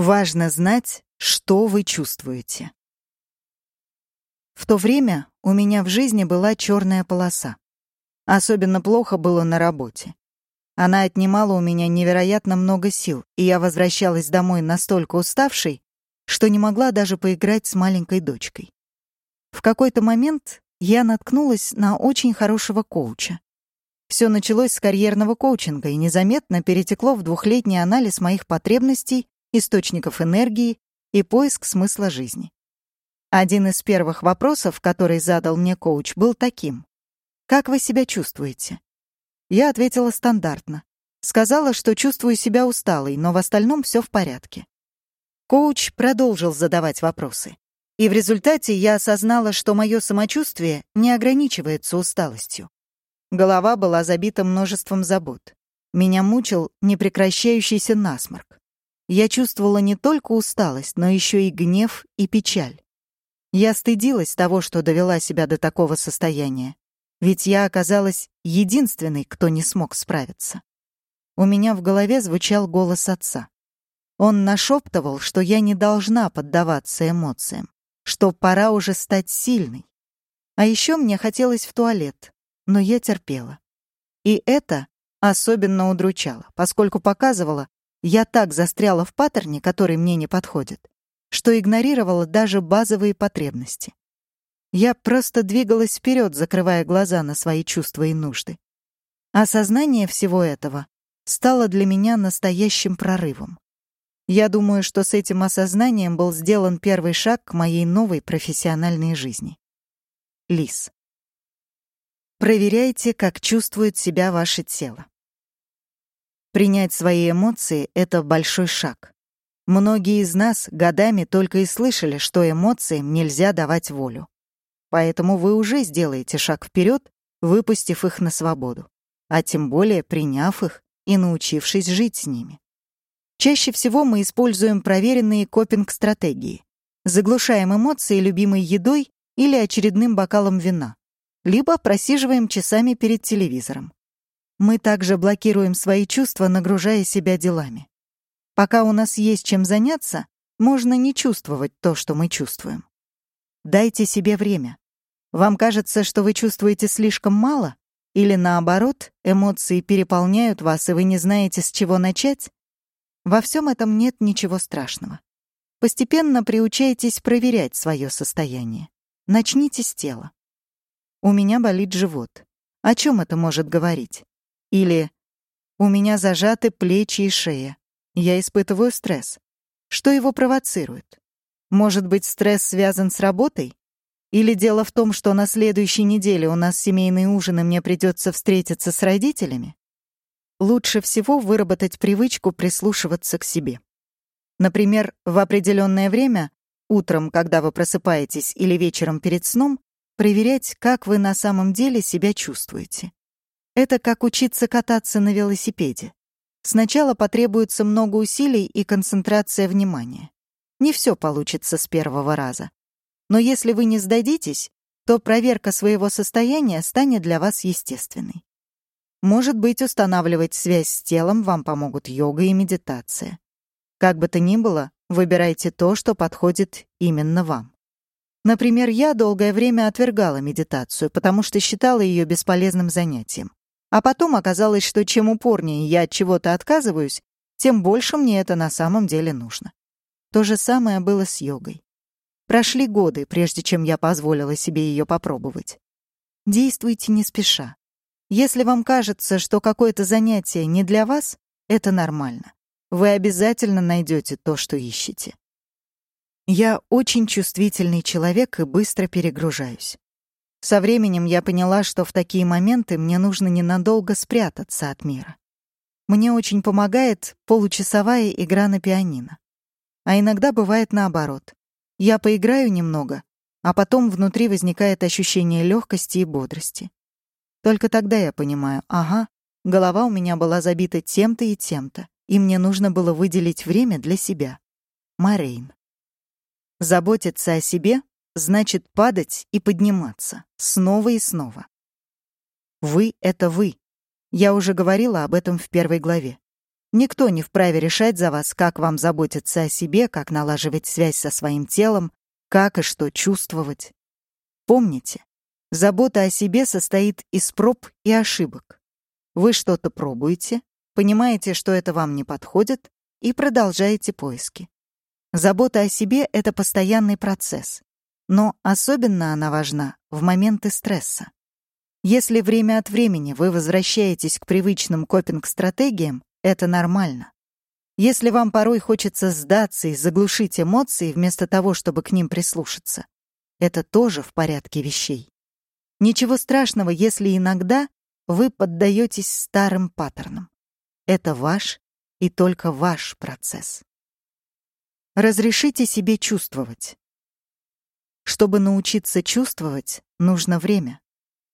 Важно знать, что вы чувствуете. В то время у меня в жизни была черная полоса. Особенно плохо было на работе. Она отнимала у меня невероятно много сил, и я возвращалась домой настолько уставшей, что не могла даже поиграть с маленькой дочкой. В какой-то момент я наткнулась на очень хорошего коуча. Все началось с карьерного коучинга и незаметно перетекло в двухлетний анализ моих потребностей, источников энергии и поиск смысла жизни. Один из первых вопросов, который задал мне коуч, был таким. «Как вы себя чувствуете?» Я ответила стандартно. Сказала, что чувствую себя усталой, но в остальном все в порядке. Коуч продолжил задавать вопросы. И в результате я осознала, что мое самочувствие не ограничивается усталостью. Голова была забита множеством забот. Меня мучил непрекращающийся насморк. Я чувствовала не только усталость, но еще и гнев и печаль. Я стыдилась того, что довела себя до такого состояния. Ведь я оказалась единственной, кто не смог справиться. У меня в голове звучал голос отца. Он нашептывал, что я не должна поддаваться эмоциям, что пора уже стать сильной. А еще мне хотелось в туалет, но я терпела. И это особенно удручало, поскольку показывало, я так застряла в паттерне, который мне не подходит, что игнорировала даже базовые потребности. Я просто двигалась вперед, закрывая глаза на свои чувства и нужды. Осознание всего этого стало для меня настоящим прорывом. Я думаю, что с этим осознанием был сделан первый шаг к моей новой профессиональной жизни. Лис. Проверяйте, как чувствует себя ваше тело. Принять свои эмоции — это большой шаг. Многие из нас годами только и слышали, что эмоциям нельзя давать волю. Поэтому вы уже сделаете шаг вперед, выпустив их на свободу, а тем более приняв их и научившись жить с ними. Чаще всего мы используем проверенные копинг-стратегии. Заглушаем эмоции любимой едой или очередным бокалом вина, либо просиживаем часами перед телевизором. Мы также блокируем свои чувства, нагружая себя делами. Пока у нас есть чем заняться, можно не чувствовать то, что мы чувствуем. Дайте себе время. Вам кажется, что вы чувствуете слишком мало? Или наоборот, эмоции переполняют вас, и вы не знаете, с чего начать? Во всем этом нет ничего страшного. Постепенно приучайтесь проверять свое состояние. Начните с тела. У меня болит живот. О чем это может говорить? Или «У меня зажаты плечи и шея. Я испытываю стресс». Что его провоцирует? Может быть, стресс связан с работой? Или дело в том, что на следующей неделе у нас семейный ужин, и мне придется встретиться с родителями? Лучше всего выработать привычку прислушиваться к себе. Например, в определенное время, утром, когда вы просыпаетесь, или вечером перед сном, проверять, как вы на самом деле себя чувствуете. Это как учиться кататься на велосипеде. Сначала потребуется много усилий и концентрация внимания. Не все получится с первого раза. Но если вы не сдадитесь, то проверка своего состояния станет для вас естественной. Может быть, устанавливать связь с телом вам помогут йога и медитация. Как бы то ни было, выбирайте то, что подходит именно вам. Например, я долгое время отвергала медитацию, потому что считала ее бесполезным занятием. А потом оказалось, что чем упорнее я от чего-то отказываюсь, тем больше мне это на самом деле нужно. То же самое было с йогой. Прошли годы, прежде чем я позволила себе ее попробовать. Действуйте не спеша. Если вам кажется, что какое-то занятие не для вас, это нормально. Вы обязательно найдете то, что ищете. Я очень чувствительный человек и быстро перегружаюсь. Со временем я поняла, что в такие моменты мне нужно ненадолго спрятаться от мира. Мне очень помогает получасовая игра на пианино. А иногда бывает наоборот. Я поиграю немного, а потом внутри возникает ощущение легкости и бодрости. Только тогда я понимаю, ага, голова у меня была забита тем-то и тем-то, и мне нужно было выделить время для себя. Марейн. Заботиться о себе значит падать и подниматься, снова и снова. Вы — это вы. Я уже говорила об этом в первой главе. Никто не вправе решать за вас, как вам заботиться о себе, как налаживать связь со своим телом, как и что чувствовать. Помните, забота о себе состоит из проб и ошибок. Вы что-то пробуете, понимаете, что это вам не подходит, и продолжаете поиски. Забота о себе — это постоянный процесс, но особенно она важна в моменты стресса. Если время от времени вы возвращаетесь к привычным копинг-стратегиям, это нормально. Если вам порой хочется сдаться и заглушить эмоции вместо того, чтобы к ним прислушаться, это тоже в порядке вещей. Ничего страшного, если иногда вы поддаетесь старым паттернам. Это ваш и только ваш процесс. Разрешите себе чувствовать. Чтобы научиться чувствовать, нужно время.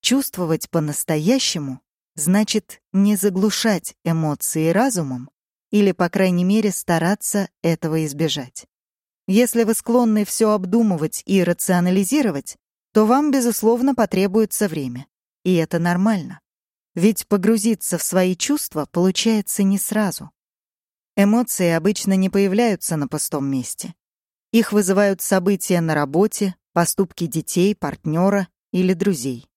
Чувствовать по-настоящему значит не заглушать эмоции разумом или, по крайней мере, стараться этого избежать. Если вы склонны все обдумывать и рационализировать, то вам, безусловно, потребуется время. И это нормально. Ведь погрузиться в свои чувства получается не сразу. Эмоции обычно не появляются на пустом месте. Их вызывают события на работе, поступки детей, партнера или друзей.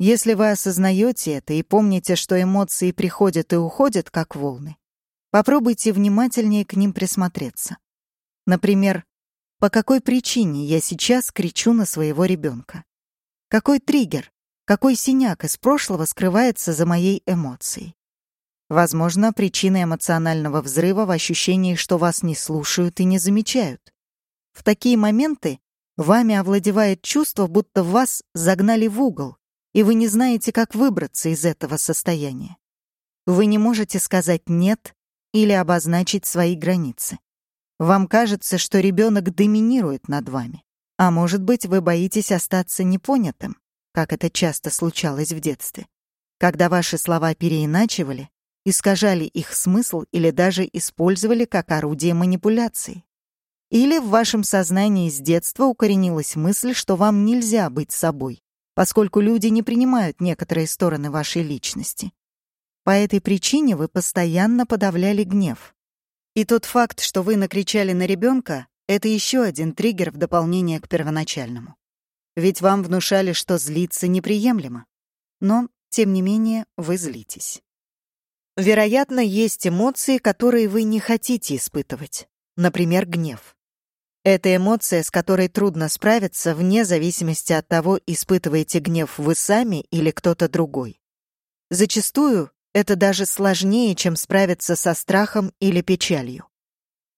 Если вы осознаете это и помните, что эмоции приходят и уходят, как волны, попробуйте внимательнее к ним присмотреться. Например, по какой причине я сейчас кричу на своего ребенка? Какой триггер, какой синяк из прошлого скрывается за моей эмоцией? Возможно, причина эмоционального взрыва в ощущении, что вас не слушают и не замечают. В такие моменты вами овладевает чувство, будто вас загнали в угол, и вы не знаете, как выбраться из этого состояния. Вы не можете сказать «нет» или обозначить свои границы. Вам кажется, что ребенок доминирует над вами. А может быть, вы боитесь остаться непонятым, как это часто случалось в детстве, когда ваши слова переиначивали, искажали их смысл или даже использовали как орудие манипуляции. Или в вашем сознании с детства укоренилась мысль, что вам нельзя быть собой, поскольку люди не принимают некоторые стороны вашей личности. По этой причине вы постоянно подавляли гнев. И тот факт, что вы накричали на ребенка, это еще один триггер в дополнение к первоначальному. Ведь вам внушали, что злиться неприемлемо. Но, тем не менее, вы злитесь. Вероятно, есть эмоции, которые вы не хотите испытывать. Например, гнев. Это эмоция, с которой трудно справиться вне зависимости от того, испытываете гнев вы сами или кто-то другой. Зачастую это даже сложнее, чем справиться со страхом или печалью.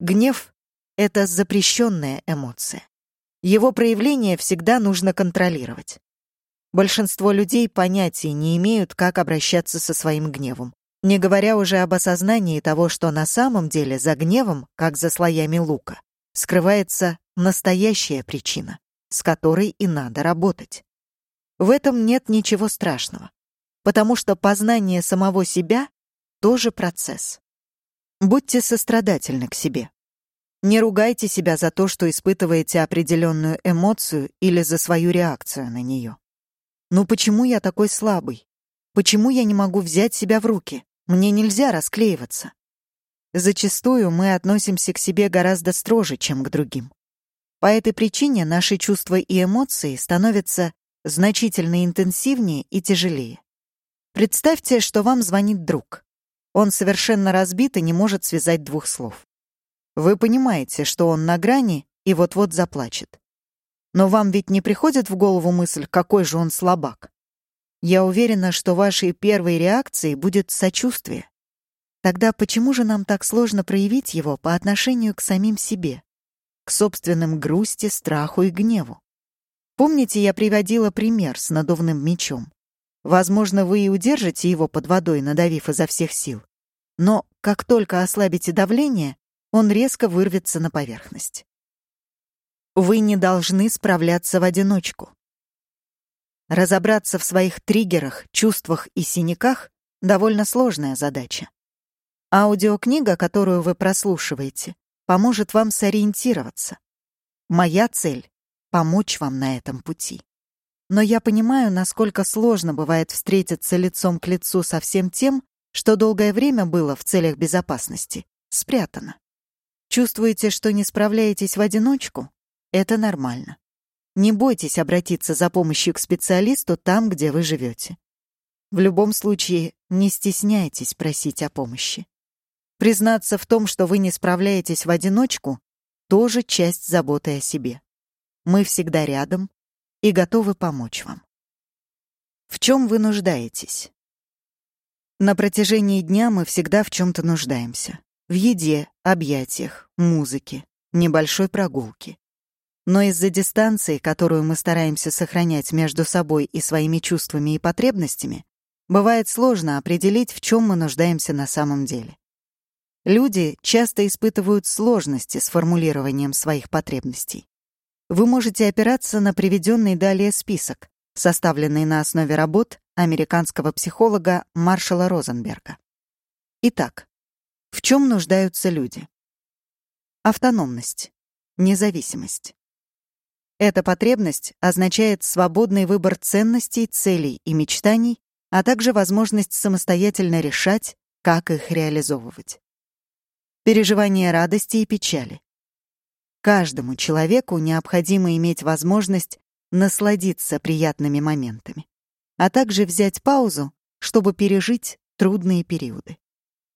Гнев — это запрещенная эмоция. Его проявление всегда нужно контролировать. Большинство людей понятия не имеют, как обращаться со своим гневом, не говоря уже об осознании того, что на самом деле за гневом, как за слоями лука, скрывается настоящая причина, с которой и надо работать. В этом нет ничего страшного, потому что познание самого себя тоже процесс. Будьте сострадательны к себе. Не ругайте себя за то, что испытываете определенную эмоцию или за свою реакцию на нее. Ну почему я такой слабый? Почему я не могу взять себя в руки? Мне нельзя расклеиваться. Зачастую мы относимся к себе гораздо строже, чем к другим. По этой причине наши чувства и эмоции становятся значительно интенсивнее и тяжелее. Представьте, что вам звонит друг. Он совершенно разбит и не может связать двух слов. Вы понимаете, что он на грани и вот-вот заплачет. Но вам ведь не приходит в голову мысль, какой же он слабак. Я уверена, что вашей первой реакцией будет сочувствие. Тогда почему же нам так сложно проявить его по отношению к самим себе? К собственным грусти, страху и гневу? Помните, я приводила пример с надувным мечом? Возможно, вы и удержите его под водой, надавив изо всех сил. Но как только ослабите давление, он резко вырвется на поверхность. Вы не должны справляться в одиночку. Разобраться в своих триггерах, чувствах и синяках — довольно сложная задача. Аудиокнига, которую вы прослушиваете, поможет вам сориентироваться. Моя цель — помочь вам на этом пути. Но я понимаю, насколько сложно бывает встретиться лицом к лицу со всем тем, что долгое время было в целях безопасности, спрятано. Чувствуете, что не справляетесь в одиночку? Это нормально. Не бойтесь обратиться за помощью к специалисту там, где вы живете. В любом случае, не стесняйтесь просить о помощи. Признаться в том, что вы не справляетесь в одиночку, тоже часть заботы о себе. Мы всегда рядом и готовы помочь вам. В чем вы нуждаетесь? На протяжении дня мы всегда в чем-то нуждаемся. В еде, объятиях, музыке, небольшой прогулке. Но из-за дистанции, которую мы стараемся сохранять между собой и своими чувствами и потребностями, бывает сложно определить, в чем мы нуждаемся на самом деле. Люди часто испытывают сложности с формулированием своих потребностей. Вы можете опираться на приведенный далее список, составленный на основе работ американского психолога Маршала Розенберга. Итак, в чем нуждаются люди? Автономность, независимость. Эта потребность означает свободный выбор ценностей, целей и мечтаний, а также возможность самостоятельно решать, как их реализовывать. Переживание радости и печали. Каждому человеку необходимо иметь возможность насладиться приятными моментами а также взять паузу, чтобы пережить трудные периоды.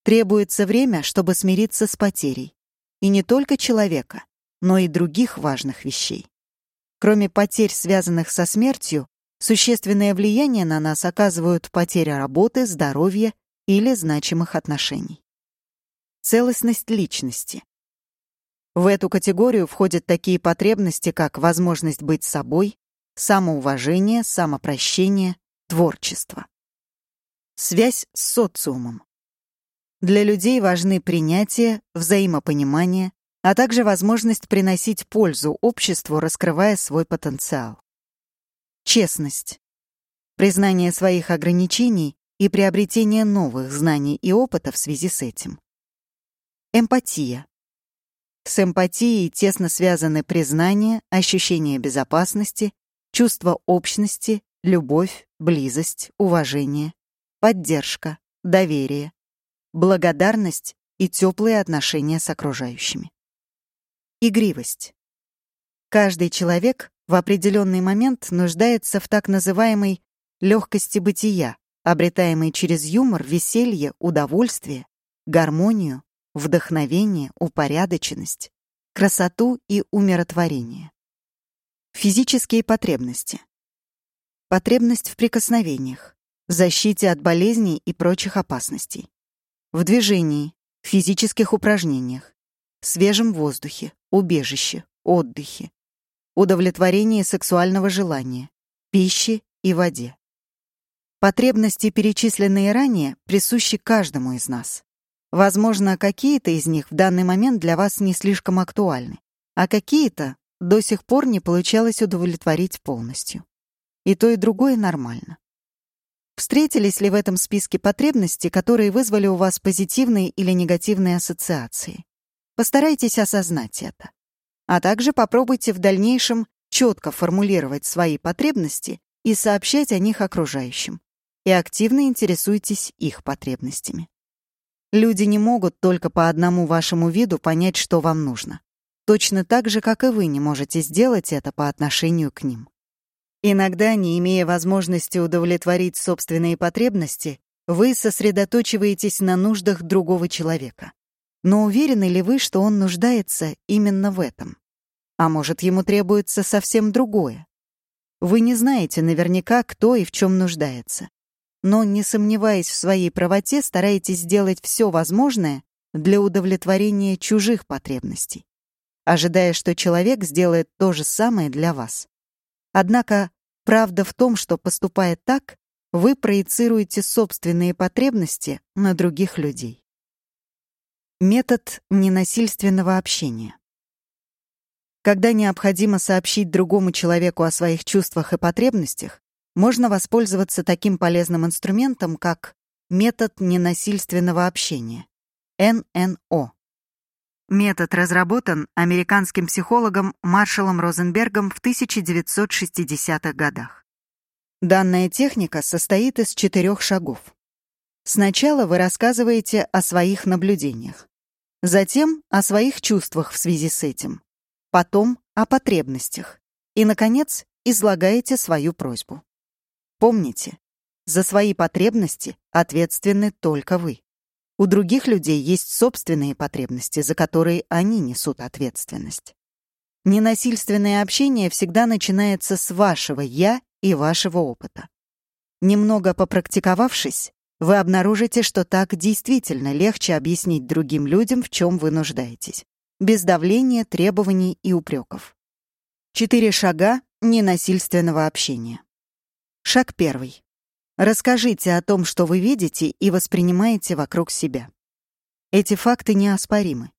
Требуется время, чтобы смириться с потерей. И не только человека, но и других важных вещей. Кроме потерь, связанных со смертью, существенное влияние на нас оказывают потеря работы, здоровья или значимых отношений. Целостность личности. В эту категорию входят такие потребности, как возможность быть собой, самоуважение, самопрощение, творчество. Связь с социумом. Для людей важны принятие, взаимопонимание, а также возможность приносить пользу обществу, раскрывая свой потенциал. Честность. Признание своих ограничений и приобретение новых знаний и опыта в связи с этим. Эмпатия. С эмпатией тесно связаны признание, ощущение безопасности, чувство общности, любовь, близость, уважение, поддержка, доверие, благодарность и теплые отношения с окружающими. Игривость. Каждый человек в определенный момент нуждается в так называемой легкости бытия, обретаемой через юмор, веселье, удовольствие, гармонию, вдохновение, упорядоченность, красоту и умиротворение. Физические потребности. Потребность в прикосновениях, защите от болезней и прочих опасностей. В движении, физических упражнениях, свежем воздухе, убежище, отдыхе, удовлетворении сексуального желания, пище и воде. Потребности, перечисленные ранее, присущи каждому из нас. Возможно, какие-то из них в данный момент для вас не слишком актуальны, а какие-то до сих пор не получалось удовлетворить полностью. И то, и другое нормально. Встретились ли в этом списке потребности, которые вызвали у вас позитивные или негативные ассоциации? Постарайтесь осознать это. А также попробуйте в дальнейшем четко формулировать свои потребности и сообщать о них окружающим. И активно интересуйтесь их потребностями. Люди не могут только по одному вашему виду понять, что вам нужно. Точно так же, как и вы не можете сделать это по отношению к ним. Иногда, не имея возможности удовлетворить собственные потребности, вы сосредоточиваетесь на нуждах другого человека. Но уверены ли вы, что он нуждается именно в этом? А может, ему требуется совсем другое? Вы не знаете наверняка, кто и в чем нуждается. Но, не сомневаясь в своей правоте, стараетесь сделать все возможное для удовлетворения чужих потребностей, ожидая, что человек сделает то же самое для вас. Однако правда в том, что поступая так, вы проецируете собственные потребности на других людей. Метод ненасильственного общения. Когда необходимо сообщить другому человеку о своих чувствах и потребностях, можно воспользоваться таким полезным инструментом, как метод ненасильственного общения — ННО. Метод разработан американским психологом Маршалом Розенбергом в 1960-х годах. Данная техника состоит из четырех шагов. Сначала вы рассказываете о своих наблюдениях, затем о своих чувствах в связи с этим, потом о потребностях и, наконец, излагаете свою просьбу. Помните, за свои потребности ответственны только вы. У других людей есть собственные потребности, за которые они несут ответственность. Ненасильственное общение всегда начинается с вашего «я» и вашего опыта. Немного попрактиковавшись, вы обнаружите, что так действительно легче объяснить другим людям, в чем вы нуждаетесь, без давления, требований и упреков. Четыре шага ненасильственного общения. Шаг первый. Расскажите о том, что вы видите и воспринимаете вокруг себя. Эти факты неоспоримы.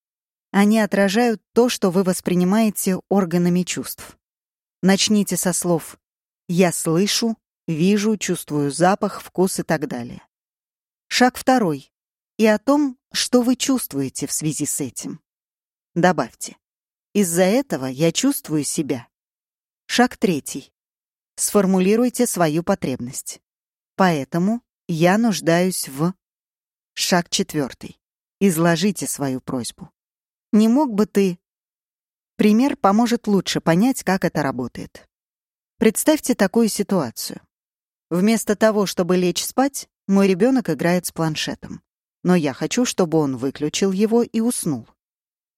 Они отражают то, что вы воспринимаете органами чувств. Начните со слов «я слышу», «вижу», «чувствую запах», «вкус» и так далее. Шаг второй. И о том, что вы чувствуете в связи с этим. Добавьте. Из-за этого я чувствую себя. Шаг третий. Сформулируйте свою потребность. Поэтому я нуждаюсь в... Шаг четвертый. Изложите свою просьбу. Не мог бы ты... Пример поможет лучше понять, как это работает. Представьте такую ситуацию. Вместо того, чтобы лечь спать, мой ребенок играет с планшетом. Но я хочу, чтобы он выключил его и уснул.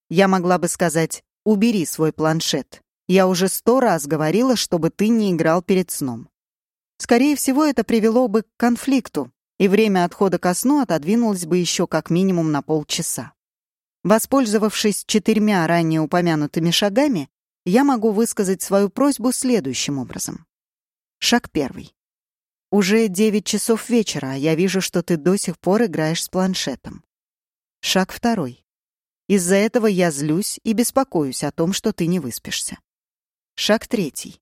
Я могла бы сказать «убери свой планшет». Я уже сто раз говорила, чтобы ты не играл перед сном. Скорее всего, это привело бы к конфликту, и время отхода ко сну отодвинулось бы еще как минимум на полчаса. Воспользовавшись четырьмя ранее упомянутыми шагами, я могу высказать свою просьбу следующим образом. Шаг первый. Уже девять часов вечера, а я вижу, что ты до сих пор играешь с планшетом. Шаг второй. Из-за этого я злюсь и беспокоюсь о том, что ты не выспишься. Шаг третий.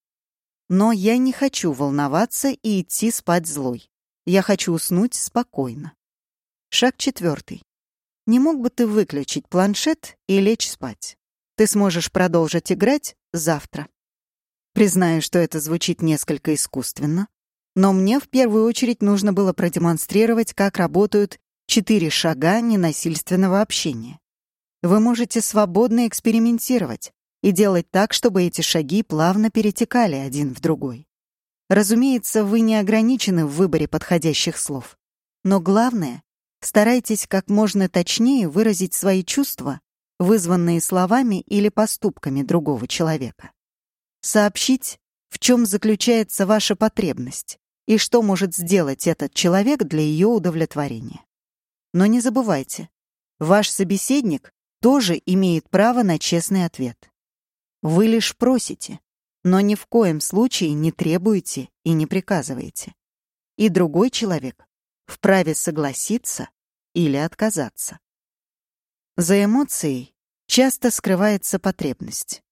Но я не хочу волноваться и идти спать злой. Я хочу уснуть спокойно. Шаг четвертый. Не мог бы ты выключить планшет и лечь спать? Ты сможешь продолжить играть завтра. Признаю, что это звучит несколько искусственно, но мне в первую очередь нужно было продемонстрировать, как работают четыре шага ненасильственного общения. Вы можете свободно экспериментировать и делать так, чтобы эти шаги плавно перетекали один в другой. Разумеется, вы не ограничены в выборе подходящих слов. Но главное, старайтесь как можно точнее выразить свои чувства, вызванные словами или поступками другого человека. Сообщить, в чем заключается ваша потребность, и что может сделать этот человек для ее удовлетворения. Но не забывайте, ваш собеседник тоже имеет право на честный ответ. Вы лишь просите, но ни в коем случае не требуете и не приказываете. И другой человек вправе согласиться или отказаться. За эмоцией часто скрывается потребность.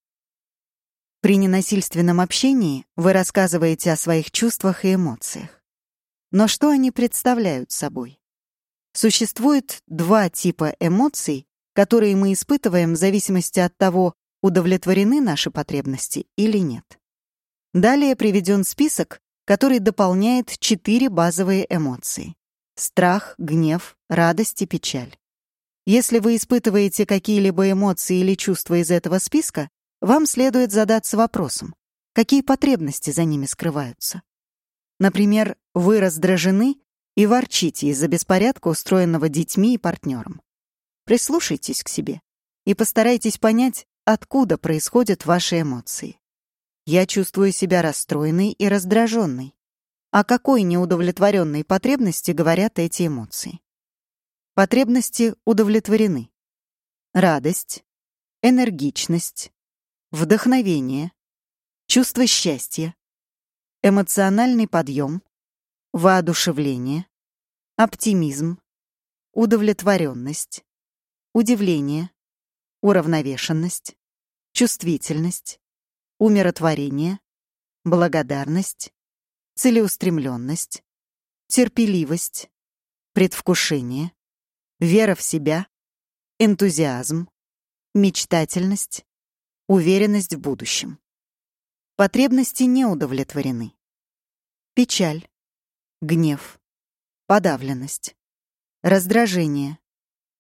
При ненасильственном общении вы рассказываете о своих чувствах и эмоциях. Но что они представляют собой? Существует два типа эмоций, которые мы испытываем в зависимости от того, удовлетворены наши потребности или нет. Далее приведен список, который дополняет четыре базовые эмоции — страх, гнев, радость и печаль. Если вы испытываете какие-либо эмоции или чувства из этого списка, вам следует задаться вопросом, какие потребности за ними скрываются. Например, вы раздражены и ворчите из-за беспорядка, устроенного детьми и партнером. Прислушайтесь к себе и постарайтесь понять, откуда происходят ваши эмоции. Я чувствую себя расстроенной и раздраженной. О какой неудовлетворенной потребности говорят эти эмоции? Потребности удовлетворены. Радость, энергичность, вдохновение, чувство счастья, эмоциональный подъем, воодушевление, оптимизм, удовлетворенность, удивление, уравновешенность, чувствительность, умиротворение, благодарность, целеустремленность, терпеливость, предвкушение, вера в себя, энтузиазм, мечтательность, Уверенность в будущем. Потребности не удовлетворены. Печаль, гнев, подавленность, раздражение,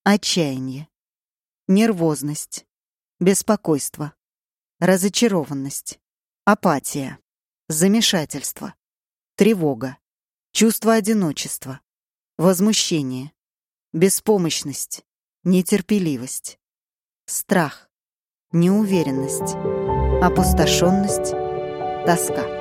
отчаяние, нервозность, беспокойство, разочарованность, апатия, замешательство, тревога, чувство одиночества, возмущение, беспомощность, нетерпеливость, страх, неуверенность, опустошенность, тоска.